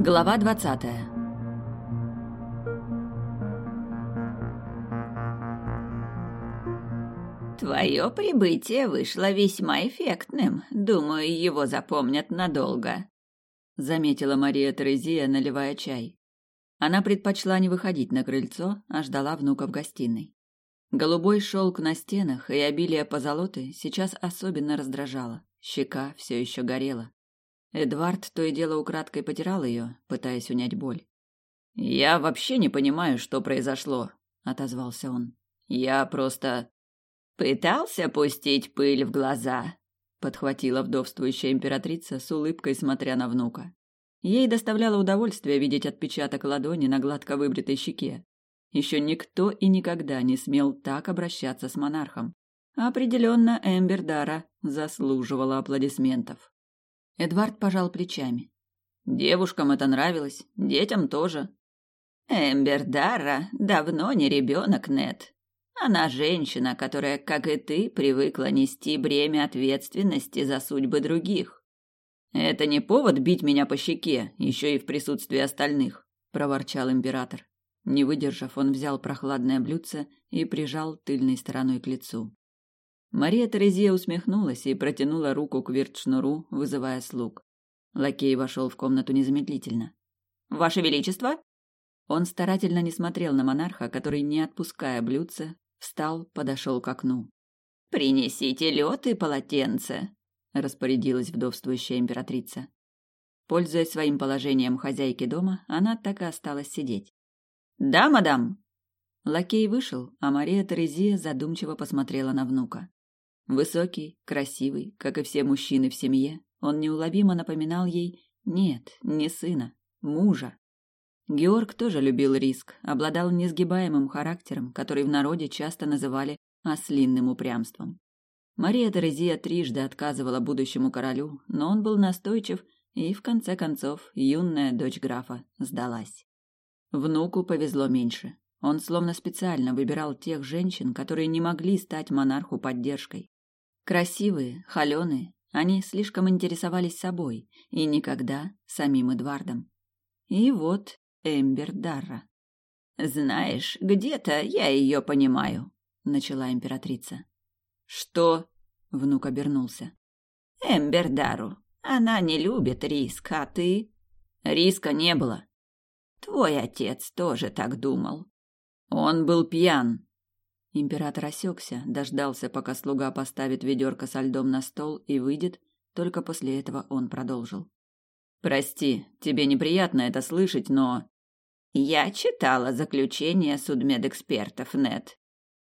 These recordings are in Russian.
Глава двадцатая Твое прибытие вышло весьма эффектным. Думаю, его запомнят надолго. Заметила Мария Терезия, наливая чай. Она предпочла не выходить на крыльцо, а ждала внука в гостиной. Голубой шелк на стенах и обилие позолоты сейчас особенно раздражало. Щека все еще горела. Эдвард то и дело украдкой потирал ее, пытаясь унять боль. «Я вообще не понимаю, что произошло», — отозвался он. «Я просто...» «Пытался пустить пыль в глаза», — подхватила вдовствующая императрица с улыбкой, смотря на внука. Ей доставляло удовольствие видеть отпечаток ладони на гладко выбритой щеке. Еще никто и никогда не смел так обращаться с монархом. Определенно Эмбер Дара заслуживала аплодисментов. Эдвард пожал плечами. Девушкам это нравилось, детям тоже. Эмбер Дара давно не ребенок, Нет. Она женщина, которая, как и ты, привыкла нести бремя ответственности за судьбы других. Это не повод бить меня по щеке, еще и в присутствии остальных, проворчал император. Не выдержав, он взял прохладное блюдце и прижал тыльной стороной к лицу. Мария Терезия усмехнулась и протянула руку к вертшнуру, вызывая слуг. Лакей вошел в комнату незамедлительно. «Ваше Величество?» Он старательно не смотрел на монарха, который, не отпуская блюдце, встал, подошел к окну. «Принесите лед и полотенце», — распорядилась вдовствующая императрица. Пользуясь своим положением хозяйки дома, она так и осталась сидеть. Да, мадам. Лакей вышел, а Мария Терезия задумчиво посмотрела на внука. Высокий, красивый, как и все мужчины в семье, он неуловимо напоминал ей нет, не сына, мужа. Георг тоже любил риск, обладал несгибаемым характером, который в народе часто называли ослинным упрямством. Мария Терезия трижды отказывала будущему королю, но он был настойчив, и в конце концов юная дочь графа сдалась. Внуку повезло меньше. Он словно специально выбирал тех женщин, которые не могли стать монарху поддержкой. Красивые, холеные, они слишком интересовались собой и никогда самим Эдвардом. И вот Эмбер Дарра. «Знаешь, где-то я ее понимаю», — начала императрица. «Что?» — внук обернулся. «Эмбер Дару. Она не любит риск, а ты...» «Риска не было. Твой отец тоже так думал. Он был пьян. Император осекся, дождался, пока слуга поставит ведерко со льдом на стол и выйдет, только после этого он продолжил. Прости, тебе неприятно это слышать, но я читала заключение судмедэкспертов, Нет.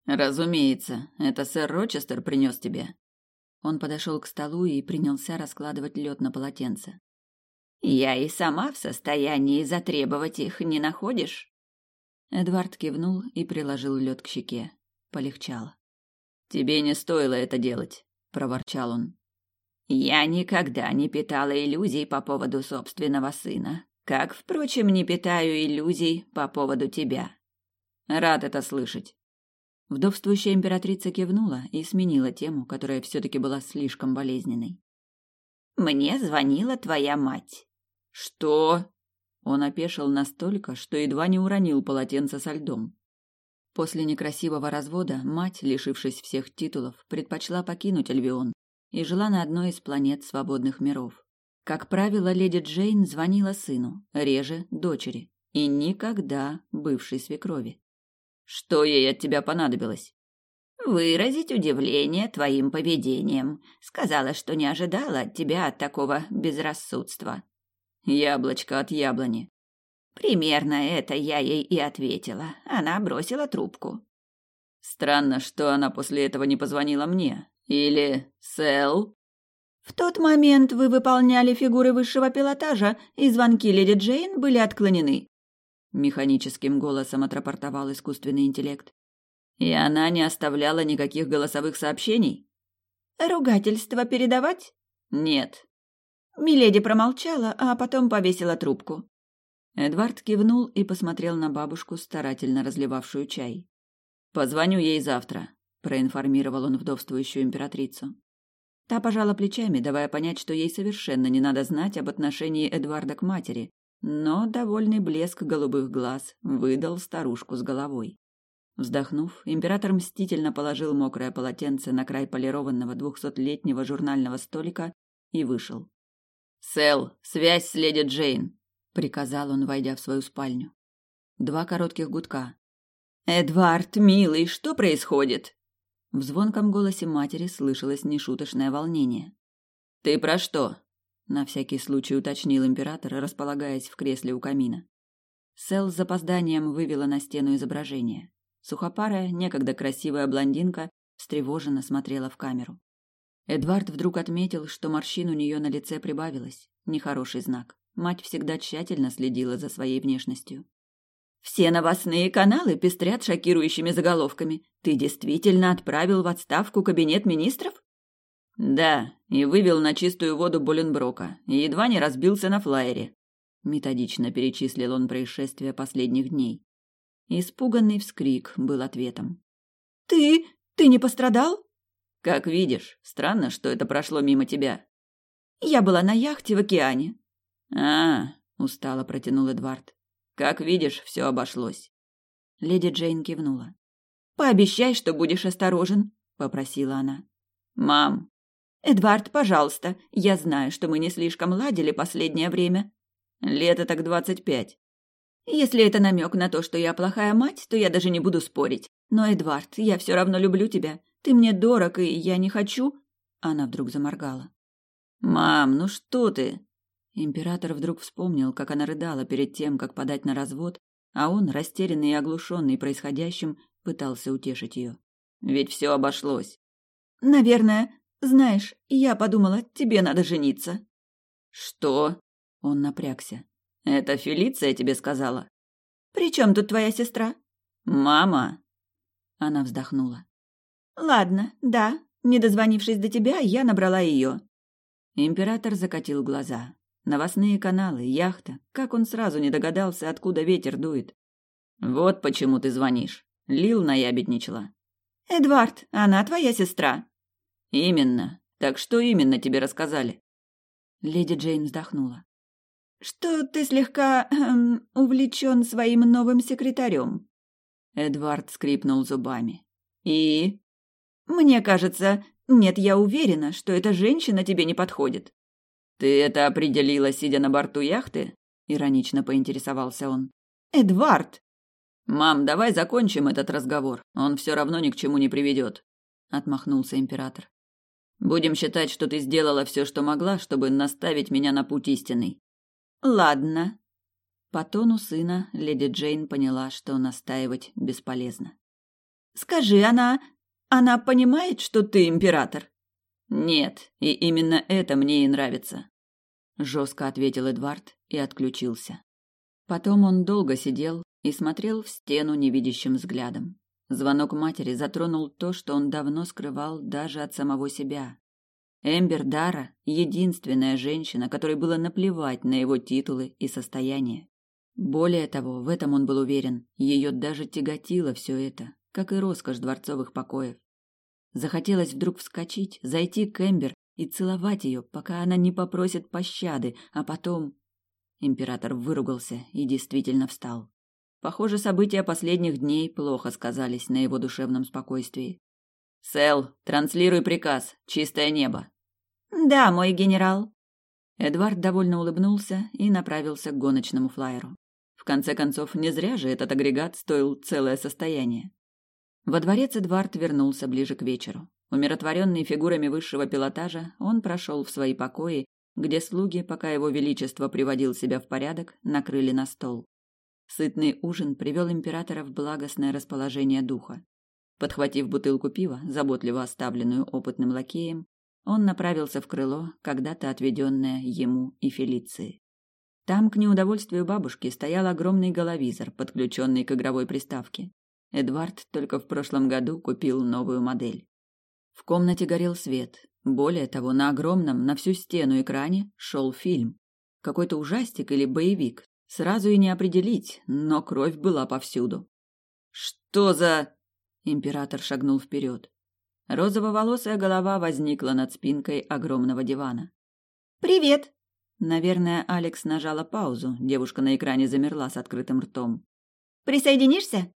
Разумеется, это сэр Рочестер принес тебе. Он подошел к столу и принялся раскладывать лед на полотенце. Я и сама в состоянии затребовать их, не находишь? Эдвард кивнул и приложил лед к щеке. Полегчало. Тебе не стоило это делать, проворчал он. Я никогда не питала иллюзий по поводу собственного сына, как, впрочем, не питаю иллюзий по поводу тебя. Рад это слышать. Вдовствующая императрица кивнула и сменила тему, которая все-таки была слишком болезненной. «Мне звонила твоя мать. Что? Он опешил настолько, что едва не уронил полотенце со льдом. После некрасивого развода мать, лишившись всех титулов, предпочла покинуть Альбион и жила на одной из планет свободных миров. Как правило, леди Джейн звонила сыну, реже дочери, и никогда бывшей свекрови. Что ей от тебя понадобилось? Выразить удивление твоим поведением. Сказала, что не ожидала от тебя такого безрассудства. Яблочко от яблони. Примерно это я ей и ответила. Она бросила трубку. Странно, что она после этого не позвонила мне. Или Сэл? В тот момент вы выполняли фигуры высшего пилотажа, и звонки леди Джейн были отклонены. Механическим голосом отрапортовал искусственный интеллект. И она не оставляла никаких голосовых сообщений? Ругательство передавать? Нет. Миледи промолчала, а потом повесила трубку. Эдвард кивнул и посмотрел на бабушку, старательно разливавшую чай. «Позвоню ей завтра», — проинформировал он вдовствующую императрицу. Та пожала плечами, давая понять, что ей совершенно не надо знать об отношении Эдварда к матери, но довольный блеск голубых глаз выдал старушку с головой. Вздохнув, император мстительно положил мокрое полотенце на край полированного двухсотлетнего журнального столика и вышел. «Сэл, связь с леди Джейн!» — приказал он, войдя в свою спальню. Два коротких гудка. «Эдвард, милый, что происходит?» В звонком голосе матери слышалось нешуточное волнение. «Ты про что?» — на всякий случай уточнил император, располагаясь в кресле у камина. Сэл с запозданием вывела на стену изображение. Сухопарая, некогда красивая блондинка встревоженно смотрела в камеру. Эдвард вдруг отметил, что морщин у нее на лице прибавилось. Нехороший знак. Мать всегда тщательно следила за своей внешностью. «Все новостные каналы пестрят шокирующими заголовками. Ты действительно отправил в отставку кабинет министров?» «Да, и вывел на чистую воду Боленброка, и едва не разбился на флайере», методично перечислил он происшествия последних дней. Испуганный вскрик был ответом. «Ты... ты не пострадал?» «Как видишь, странно, что это прошло мимо тебя». «Я была на яхте в океане». «А, — устало протянул Эдвард. «Как видишь, все обошлось». Леди Джейн кивнула. «Пообещай, что будешь осторожен», — попросила она. «Мам». «Эдвард, пожалуйста, я знаю, что мы не слишком ладили последнее время». «Лето так двадцать пять». Если это намек на то, что я плохая мать, то я даже не буду спорить. Но, Эдвард, я все равно люблю тебя. Ты мне дорог, и я не хочу...» Она вдруг заморгала. «Мам, ну что ты?» Император вдруг вспомнил, как она рыдала перед тем, как подать на развод, а он, растерянный и оглушенный происходящим, пытался утешить ее. «Ведь все обошлось». «Наверное. Знаешь, я подумала, тебе надо жениться». «Что?» Он напрягся. Это Фелиция тебе сказала? При чем тут твоя сестра? Мама. Она вздохнула. Ладно, да. Не дозвонившись до тебя, я набрала ее. Император закатил глаза. Новостные каналы, яхта. Как он сразу не догадался, откуда ветер дует? Вот почему ты звонишь. Лил наябедничала. Эдвард, она твоя сестра. Именно. Так что именно тебе рассказали? Леди Джейн вздохнула что ты слегка эм, увлечен своим новым секретарем. Эдвард скрипнул зубами. И? Мне кажется, нет, я уверена, что эта женщина тебе не подходит. Ты это определила, сидя на борту яхты? Иронично поинтересовался он. Эдвард! Мам, давай закончим этот разговор. Он все равно ни к чему не приведет. Отмахнулся император. Будем считать, что ты сделала все, что могла, чтобы наставить меня на путь истинный. Ладно. По тону сына леди Джейн поняла, что настаивать бесполезно. Скажи, она... она понимает, что ты император? Нет, и именно это мне и нравится. Жестко ответил Эдвард и отключился. Потом он долго сидел и смотрел в стену невидящим взглядом. Звонок матери затронул то, что он давно скрывал даже от самого себя. Эмбер Дара – единственная женщина, которой было наплевать на его титулы и состояние. Более того, в этом он был уверен, ее даже тяготило все это, как и роскошь дворцовых покоев. Захотелось вдруг вскочить, зайти к Эмбер и целовать ее, пока она не попросит пощады, а потом... Император выругался и действительно встал. Похоже, события последних дней плохо сказались на его душевном спокойствии. Сэл, транслируй приказ. Чистое небо. Да, мой генерал. Эдвард довольно улыбнулся и направился к гоночному флайеру. В конце концов, не зря же этот агрегат стоил целое состояние. Во дворец Эдвард вернулся ближе к вечеру. Умиротворенный фигурами высшего пилотажа, он прошел в свои покои, где слуги, пока его величество приводил себя в порядок, накрыли на стол. Сытный ужин привел императора в благостное расположение духа. Подхватив бутылку пива, заботливо оставленную опытным лакеем, он направился в крыло, когда-то отведенное ему и Фелиции. Там, к неудовольствию бабушки, стоял огромный головизор, подключенный к игровой приставке. Эдвард только в прошлом году купил новую модель. В комнате горел свет. Более того, на огромном, на всю стену экране шел фильм. Какой-то ужастик или боевик. Сразу и не определить, но кровь была повсюду. «Что за...» Император шагнул вперед. Розово-волосая голова возникла над спинкой огромного дивана. «Привет!» Наверное, Алекс нажала паузу. Девушка на экране замерла с открытым ртом. «Присоединишься?»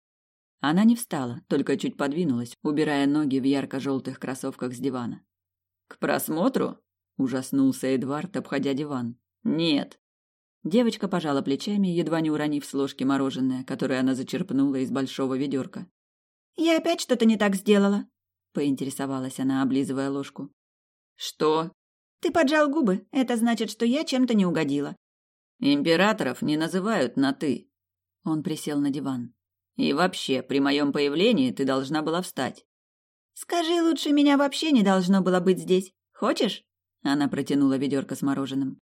Она не встала, только чуть подвинулась, убирая ноги в ярко-желтых кроссовках с дивана. «К просмотру?» – ужаснулся Эдвард, обходя диван. «Нет». Девочка пожала плечами, едва не уронив с ложки мороженое, которое она зачерпнула из большого ведерка. «Я опять что-то не так сделала?» – поинтересовалась она, облизывая ложку. «Что?» «Ты поджал губы. Это значит, что я чем-то не угодила». «Императоров не называют на «ты». Он присел на диван. И вообще, при моем появлении ты должна была встать. Скажи, лучше меня вообще не должно было быть здесь. Хочешь? Она протянула ведерко с мороженым.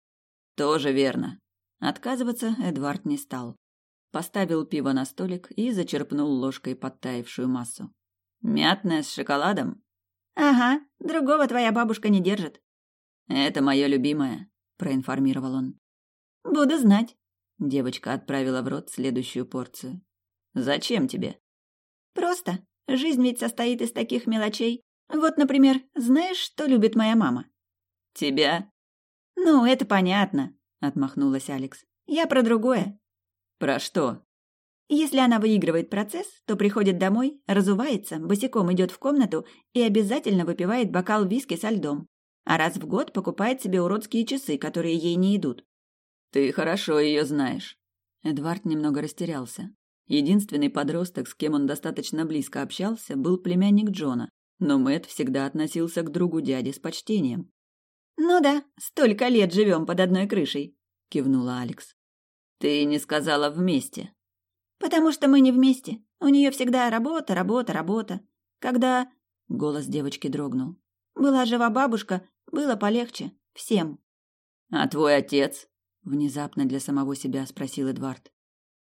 Тоже верно. Отказываться Эдвард не стал. Поставил пиво на столик и зачерпнул ложкой подтаявшую массу. Мятное с шоколадом? Ага, другого твоя бабушка не держит. Это мое любимое, проинформировал он. Буду знать. Девочка отправила в рот следующую порцию. Зачем тебе? Просто. Жизнь ведь состоит из таких мелочей. Вот, например, знаешь, что любит моя мама? Тебя? Ну, это понятно, отмахнулась Алекс. Я про другое. Про что? Если она выигрывает процесс, то приходит домой, разувается, босиком идет в комнату и обязательно выпивает бокал виски со льдом. А раз в год покупает себе уродские часы, которые ей не идут. Ты хорошо ее знаешь. Эдвард немного растерялся. Единственный подросток, с кем он достаточно близко общался, был племянник Джона, но Мэт всегда относился к другу дяди с почтением. «Ну да, столько лет живем под одной крышей», — кивнула Алекс. «Ты не сказала вместе». «Потому что мы не вместе. У нее всегда работа, работа, работа. Когда...» — голос девочки дрогнул. «Была жива бабушка, было полегче. Всем». «А твой отец?» — внезапно для самого себя спросил Эдвард.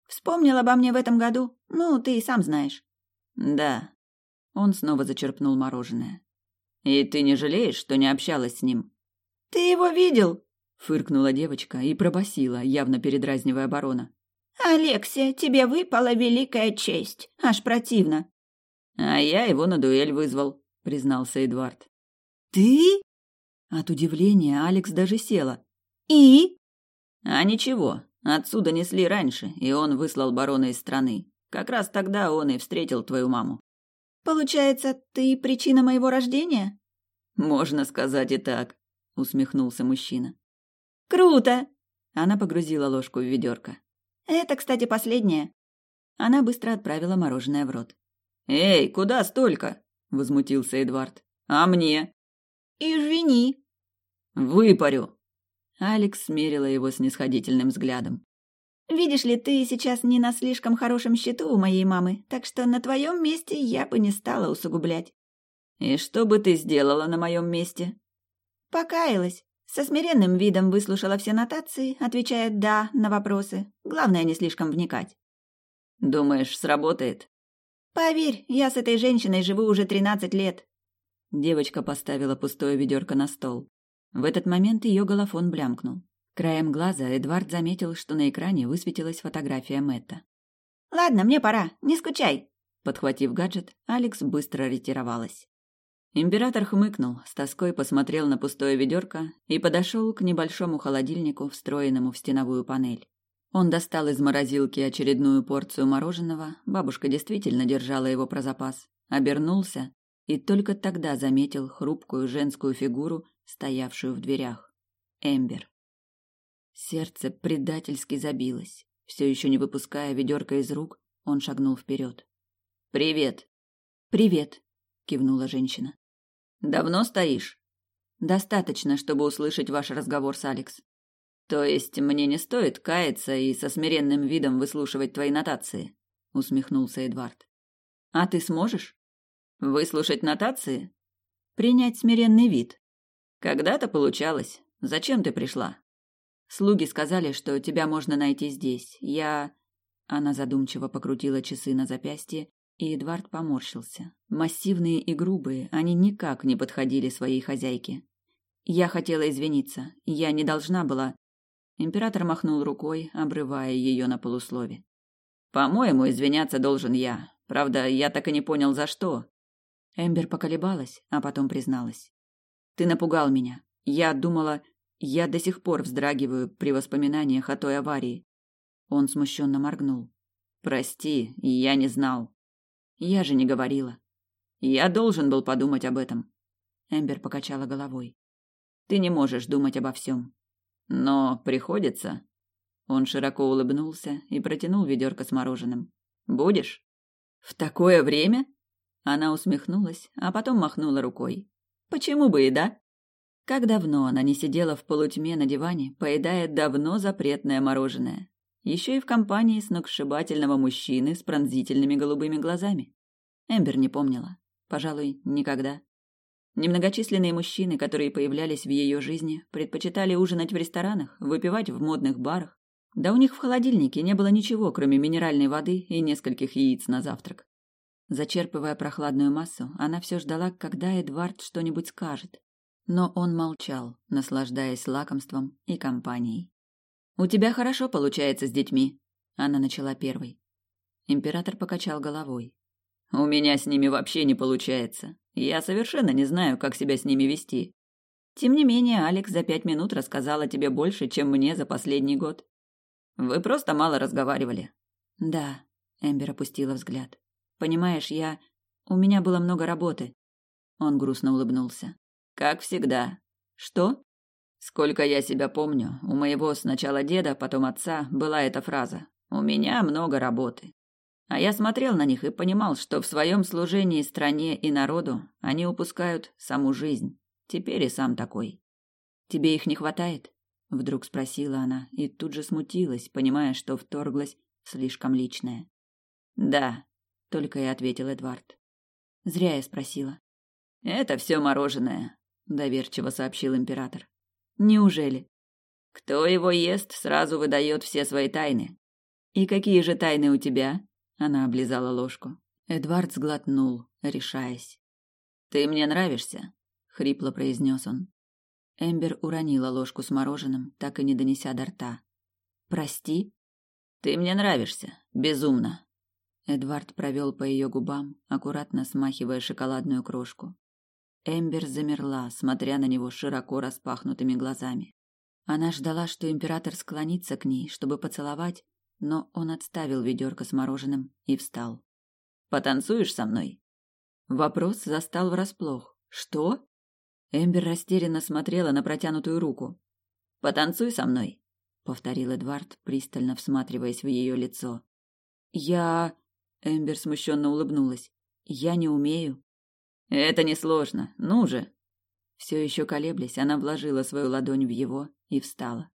Вспомнил обо мне в этом году. Ну, ты и сам знаешь. Да. Он снова зачерпнул мороженое. И ты не жалеешь, что не общалась с ним? Ты его видел? Фыркнула девочка и пробасила, явно передразнивая барона. «Алексия, тебе выпала великая честь. Аж противно». «А я его на дуэль вызвал», — признался Эдвард. «Ты?» От удивления Алекс даже села. «И?» «А ничего, Отсюда несли раньше, и он выслал барона из страны. Как раз тогда он и встретил твою маму. Получается, ты причина моего рождения? Можно сказать и так, усмехнулся мужчина. Круто! Она погрузила ложку в ведерко. Это, кстати, последнее. Она быстро отправила мороженое в рот. Эй, куда столько? возмутился Эдвард. А мне? Извини. Выпарю. Алекс смерила его снисходительным взглядом. «Видишь ли, ты сейчас не на слишком хорошем счету у моей мамы, так что на твоем месте я бы не стала усугублять». «И что бы ты сделала на моем месте?» «Покаялась. Со смиренным видом выслушала все нотации, отвечая «да» на вопросы. Главное, не слишком вникать». «Думаешь, сработает?» «Поверь, я с этой женщиной живу уже тринадцать лет». Девочка поставила пустое ведерко на стол. В этот момент ее голофон блямкнул. Краем глаза Эдвард заметил, что на экране высветилась фотография Мэтта. «Ладно, мне пора, не скучай!» Подхватив гаджет, Алекс быстро ретировалась. Император хмыкнул, с тоской посмотрел на пустое ведерко и подошел к небольшому холодильнику, встроенному в стеновую панель. Он достал из морозилки очередную порцию мороженого, бабушка действительно держала его про запас, обернулся и только тогда заметил хрупкую женскую фигуру, стоявшую в дверях. Эмбер. Сердце предательски забилось. Все еще не выпуская ведерко из рук, он шагнул вперед. «Привет!» «Привет!» — кивнула женщина. «Давно стоишь?» «Достаточно, чтобы услышать ваш разговор с Алекс». «То есть мне не стоит каяться и со смиренным видом выслушивать твои нотации?» — усмехнулся Эдвард. «А ты сможешь?» «Выслушать нотации?» «Принять смиренный вид», когда-то получалось. Зачем ты пришла? Слуги сказали, что тебя можно найти здесь. Я Она задумчиво покрутила часы на запястье, и Эдвард поморщился. Массивные и грубые, они никак не подходили своей хозяйке. Я хотела извиниться. Я не должна была. Император махнул рукой, обрывая ее на полуслове. По-моему, извиняться должен я. Правда, я так и не понял, за что. Эмбер поколебалась, а потом призналась. Ты напугал меня. Я думала... Я до сих пор вздрагиваю при воспоминаниях о той аварии. Он смущенно моргнул. Прости, я не знал. Я же не говорила. Я должен был подумать об этом. Эмбер покачала головой. Ты не можешь думать обо всем. Но приходится. Он широко улыбнулся и протянул ведерко с мороженым. Будешь? В такое время? Она усмехнулась, а потом махнула рукой. Почему бы и да? Как давно она не сидела в полутьме на диване, поедая давно запретное мороженое. Еще и в компании сногсшибательного мужчины с пронзительными голубыми глазами. Эмбер не помнила. Пожалуй, никогда. Немногочисленные мужчины, которые появлялись в ее жизни, предпочитали ужинать в ресторанах, выпивать в модных барах. Да у них в холодильнике не было ничего, кроме минеральной воды и нескольких яиц на завтрак. Зачерпывая прохладную массу, она все ждала, когда Эдвард что-нибудь скажет. Но он молчал, наслаждаясь лакомством и компанией. «У тебя хорошо получается с детьми», — она начала первой. Император покачал головой. «У меня с ними вообще не получается. Я совершенно не знаю, как себя с ними вести. Тем не менее, Алекс за пять минут рассказала тебе больше, чем мне за последний год. Вы просто мало разговаривали. Да, Эмбер опустила взгляд. Понимаешь, я... У меня было много работы. Он грустно улыбнулся. Как всегда. Что? Сколько я себя помню, у моего сначала деда, потом отца была эта фраза. У меня много работы. А я смотрел на них и понимал, что в своем служении стране и народу они упускают саму жизнь. Теперь и сам такой. Тебе их не хватает? Вдруг спросила она и тут же смутилась, понимая, что вторглась слишком личное. Да, только и ответил Эдвард. Зря я спросила. Это все мороженое, доверчиво сообщил император. Неужели? Кто его ест, сразу выдает все свои тайны. И какие же тайны у тебя? Она облизала ложку. Эдвард сглотнул, решаясь. Ты мне нравишься, хрипло произнес он. Эмбер уронила ложку с мороженым, так и не донеся до рта. Прости. Ты мне нравишься, безумно. Эдвард провел по ее губам, аккуратно смахивая шоколадную крошку. Эмбер замерла, смотря на него широко распахнутыми глазами. Она ждала, что император склонится к ней, чтобы поцеловать, но он отставил ведерко с мороженым и встал. «Потанцуешь со мной?» Вопрос застал врасплох. «Что?» Эмбер растерянно смотрела на протянутую руку. «Потанцуй со мной», — повторил Эдвард, пристально всматриваясь в ее лицо. «Я...» — Эмбер смущенно улыбнулась. «Я не умею». «Это несложно. Ну же!» Все еще колеблясь, она вложила свою ладонь в его и встала.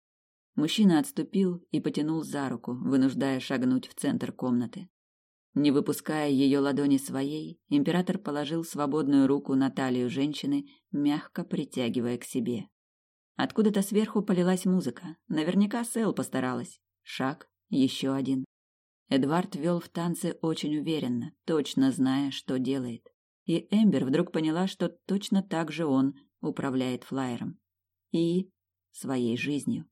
Мужчина отступил и потянул за руку, вынуждая шагнуть в центр комнаты. Не выпуская ее ладони своей, император положил свободную руку на талию женщины, мягко притягивая к себе. Откуда-то сверху полилась музыка. Наверняка Сэл постаралась. Шаг, еще один. Эдвард вел в танце очень уверенно, точно зная, что делает. И Эмбер вдруг поняла, что точно так же он управляет флайером. И своей жизнью.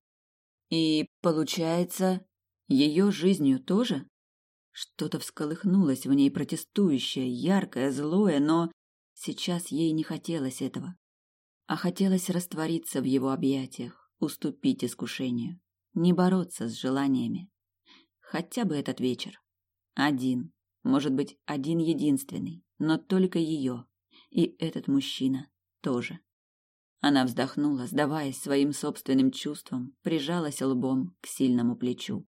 И, получается, ее жизнью тоже? Что-то всколыхнулось в ней протестующее, яркое, злое, но сейчас ей не хотелось этого. А хотелось раствориться в его объятиях, уступить искушению, не бороться с желаниями. Хотя бы этот вечер. Один, может быть, один единственный, но только ее. И этот мужчина тоже. Она вздохнула, сдаваясь своим собственным чувствам, прижалась лбом к сильному плечу.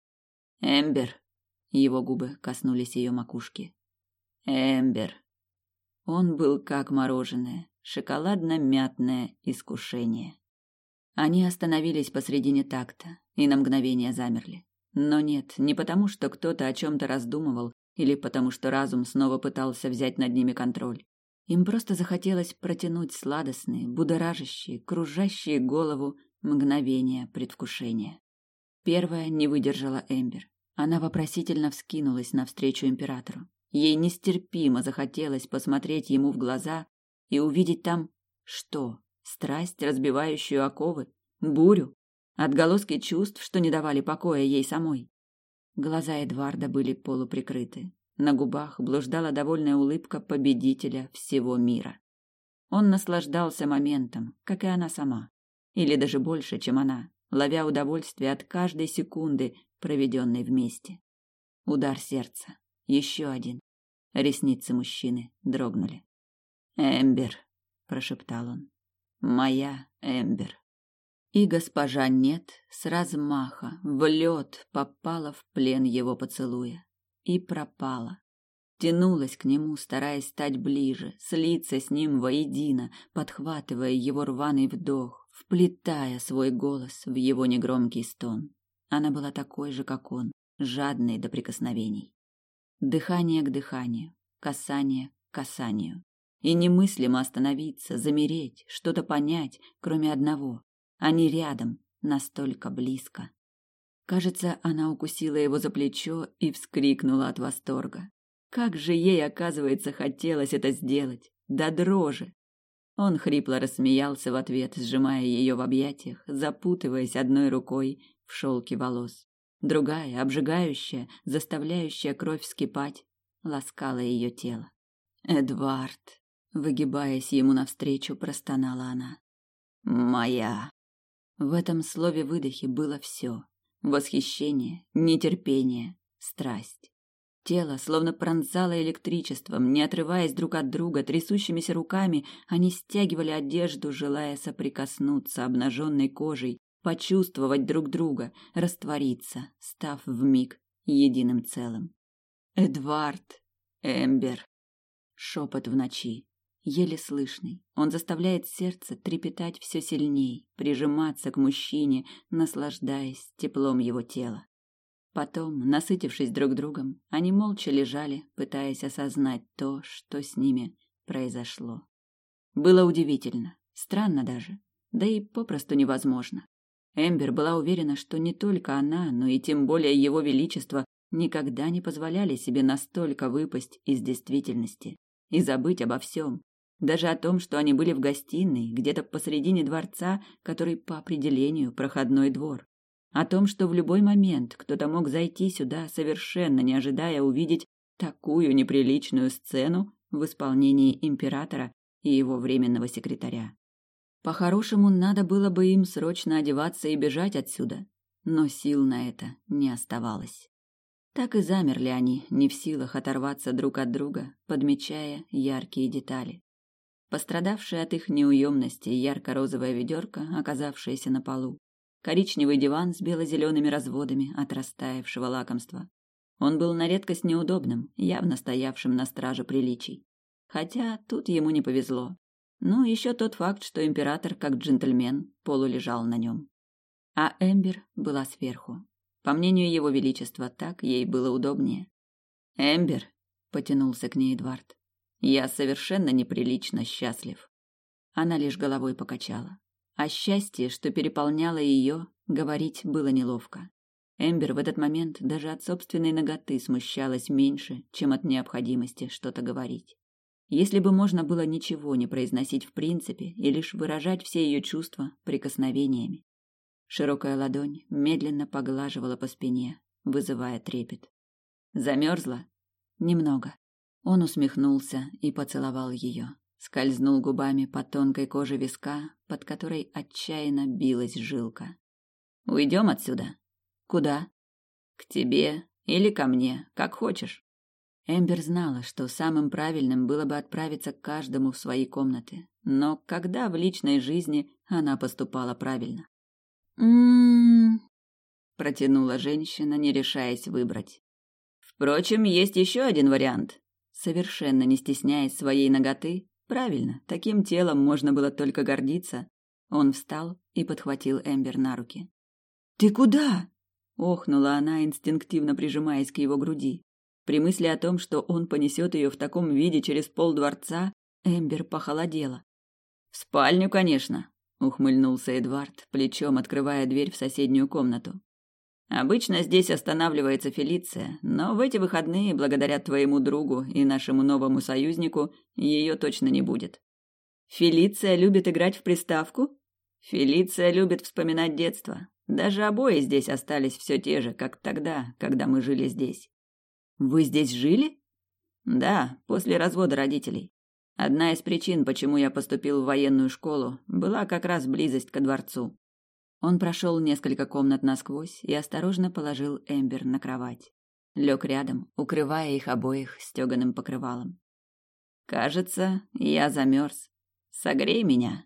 «Эмбер!» Его губы коснулись ее макушки. «Эмбер!» Он был как мороженое, шоколадно-мятное искушение. Они остановились посредине такта и на мгновение замерли. Но нет, не потому, что кто-то о чем-то раздумывал или потому, что разум снова пытался взять над ними контроль. Им просто захотелось протянуть сладостные, будоражащие, кружащие голову мгновения предвкушения. Первая не выдержала Эмбер. Она вопросительно вскинулась навстречу императору. Ей нестерпимо захотелось посмотреть ему в глаза и увидеть там что? Страсть, разбивающую оковы, бурю, отголоски чувств, что не давали покоя ей самой. Глаза Эдварда были полуприкрыты. На губах блуждала довольная улыбка победителя всего мира. Он наслаждался моментом, как и она сама. или даже больше, чем она, ловя удовольствие от каждой секунды, проведенной вместе. Удар сердца. Еще один. Ресницы мужчины дрогнули. «Эмбер», — прошептал он. «Моя Эмбер». И госпожа Нет с размаха в лед попала в плен его поцелуя. И пропала. Тянулась к нему, стараясь стать ближе, слиться с ним воедино, подхватывая его рваный вдох, вплетая свой голос в его негромкий стон. Она была такой же, как он, жадной до прикосновений. Дыхание к дыханию, касание к касанию. И немыслимо остановиться, замереть, что-то понять, кроме одного. Они рядом, настолько близко. Кажется, она укусила его за плечо и вскрикнула от восторга. Как же ей, оказывается, хотелось это сделать, до дрожи. Он хрипло рассмеялся в ответ, сжимая ее в объятиях, запутываясь одной рукой в шелке волос. Другая, обжигающая, заставляющая кровь вскипать, ласкала ее тело. «Эдвард!» Выгибаясь ему навстречу, простонала она. «Моя!» В этом слове выдохе было все. Восхищение, нетерпение, страсть. Тело словно пронзало электричеством, не отрываясь друг от друга, трясущимися руками, они стягивали одежду, желая соприкоснуться обнаженной кожей, почувствовать друг друга, раствориться, став вмиг единым целым. Эдвард, Эмбер. Шепот в ночи, еле слышный. Он заставляет сердце трепетать все сильней, прижиматься к мужчине, наслаждаясь теплом его тела. Потом, насытившись друг другом, они молча лежали, пытаясь осознать то, что с ними произошло. Было удивительно, странно даже, да и попросту невозможно. Эмбер была уверена, что не только она, но и тем более его величество никогда не позволяли себе настолько выпасть из действительности и забыть обо всем, даже о том, что они были в гостиной, где-то посредине дворца, который по определению проходной двор. О том, что в любой момент кто-то мог зайти сюда, совершенно не ожидая увидеть такую неприличную сцену в исполнении императора и его временного секретаря. По-хорошему, надо было бы им срочно одеваться и бежать отсюда, но сил на это не оставалось. Так и замерли они, не в силах оторваться друг от друга, подмечая яркие детали. Пострадавшая от их неуемности ярко-розовая ведерко, оказавшееся на полу. Коричневый диван с бело-зелеными разводами от растаявшего лакомства. Он был на редкость неудобным, явно стоявшим на страже приличий. Хотя тут ему не повезло. Ну, еще тот факт, что император, как джентльмен, полулежал на нем. А Эмбер была сверху. По мнению его величества, так ей было удобнее. «Эмбер», — потянулся к ней Эдвард, я совершенно неприлично счастлив. Она лишь головой покачала. О счастье, что переполняло ее, говорить было неловко. Эмбер в этот момент даже от собственной ноготы смущалась меньше, чем от необходимости что-то говорить. Если бы можно было ничего не произносить в принципе и лишь выражать все ее чувства прикосновениями. Широкая ладонь медленно поглаживала по спине, вызывая трепет. Замерзла? Немного. Он усмехнулся и поцеловал ее. Скользнул губами по тонкой коже виска, под которой отчаянно билась жилка. «Уйдем отсюда?» «Куда?» «К тебе или ко мне, как хочешь». Эмбер знала, что самым правильным было бы отправиться к каждому в свои комнаты, но когда в личной жизни она поступала правильно. «М-м-м», протянула женщина, не решаясь выбрать. «Впрочем, есть еще один вариант», совершенно не стесняясь своей ноготы. Правильно, таким телом можно было только гордиться. Он встал и подхватил Эмбер на руки. «Ты куда?» — охнула она, инстинктивно прижимаясь к его груди. При мысли о том, что он понесет ее в таком виде через пол дворца, Эмбер похолодела. «В спальню, конечно», — ухмыльнулся Эдвард, плечом открывая дверь в соседнюю комнату. Обычно здесь останавливается Фелиция, но в эти выходные, благодаря твоему другу и нашему новому союзнику, ее точно не будет. Фелиция любит играть в приставку? Фелиция любит вспоминать детство. Даже обои здесь остались все те же, как тогда, когда мы жили здесь. Вы здесь жили? Да, после развода родителей. Одна из причин, почему я поступил в военную школу, была как раз близость ко дворцу. Он прошел несколько комнат насквозь и осторожно положил Эмбер на кровать. Лег рядом, укрывая их обоих стеганым покрывалом. «Кажется, я замерз. Согрей меня».